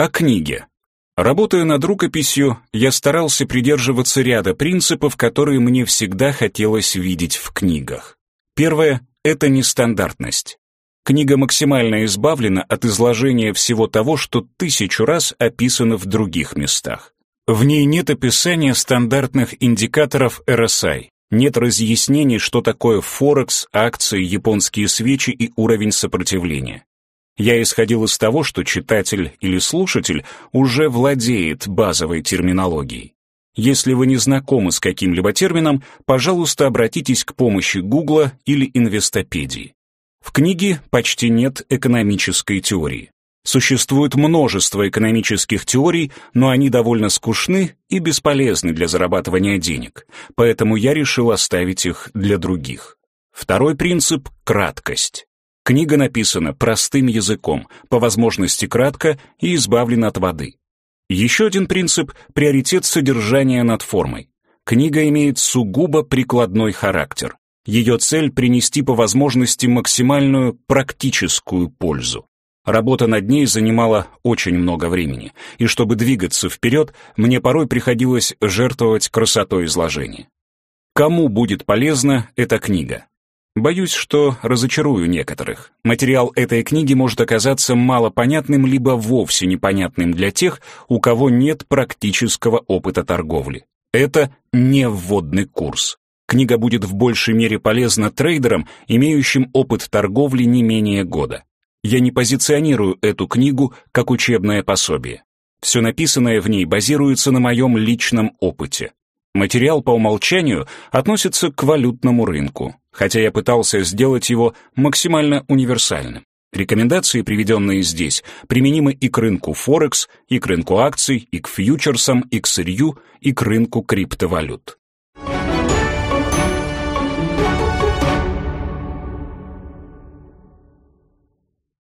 О книге. Работая над рукописью, я старался придерживаться ряда принципов, которые мне всегда хотелось видеть в книгах. Первое — это нестандартность. Книга максимально избавлена от изложения всего того, что тысячу раз описано в других местах. В ней нет описания стандартных индикаторов RSI, нет разъяснений, что такое Форекс, акции, японские свечи и уровень сопротивления. Я исходил из того, что читатель или слушатель уже владеет базовой терминологией. Если вы не знакомы с каким-либо термином, пожалуйста, обратитесь к помощи Гугла или Инвестопедии. В книге почти нет экономической теории. Существует множество экономических теорий, но они довольно скучны и бесполезны для зарабатывания денег, поэтому я решил оставить их для других. Второй принцип — краткость. Книга написана простым языком, по возможности кратко и избавлена от воды. Еще один принцип — приоритет содержания над формой. Книга имеет сугубо прикладной характер. Ее цель — принести по возможности максимальную практическую пользу. Работа над ней занимала очень много времени, и чтобы двигаться вперед, мне порой приходилось жертвовать красотой изложения. Кому будет полезна эта книга? Боюсь, что разочарую некоторых. Материал этой книги может оказаться малопонятным либо вовсе непонятным для тех, у кого нет практического опыта торговли. Это не вводный курс. Книга будет в большей мере полезна трейдерам, имеющим опыт торговли не менее года. Я не позиционирую эту книгу как учебное пособие. Все написанное в ней базируется на моем личном опыте. Материал по умолчанию относится к валютному рынку, хотя я пытался сделать его максимально универсальным. Рекомендации, приведенные здесь, применимы и к рынку Форекс, и к рынку акций, и к фьючерсам, и к сырью, и к рынку криптовалют.